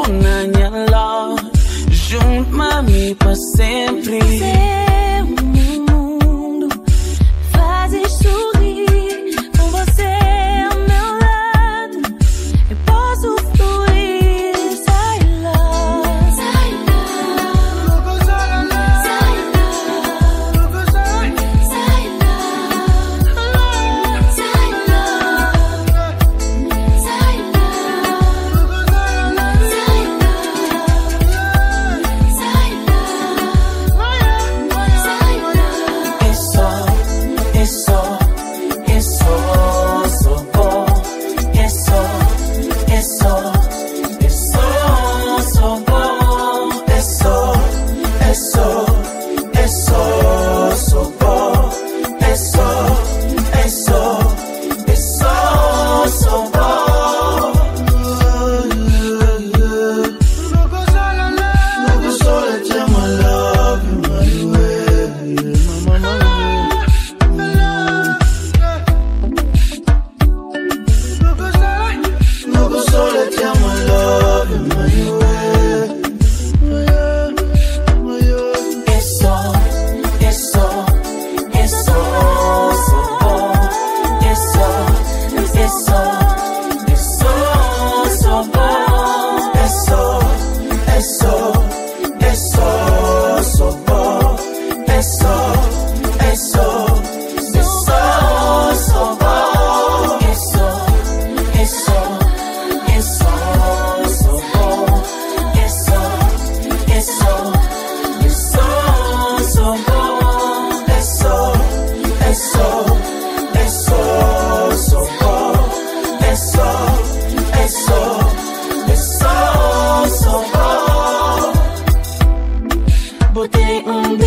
una niña love, junto a mí para sempre.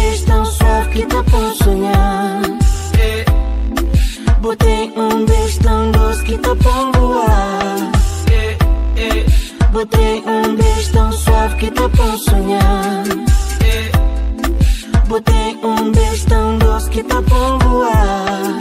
fiz tão suave que dá para sonhar. Botei um beijo tão doce que tá dá para voar. Botei um beijo tão suave que dá para sonhar. Botei um beijo tão doce que tá dá para voar.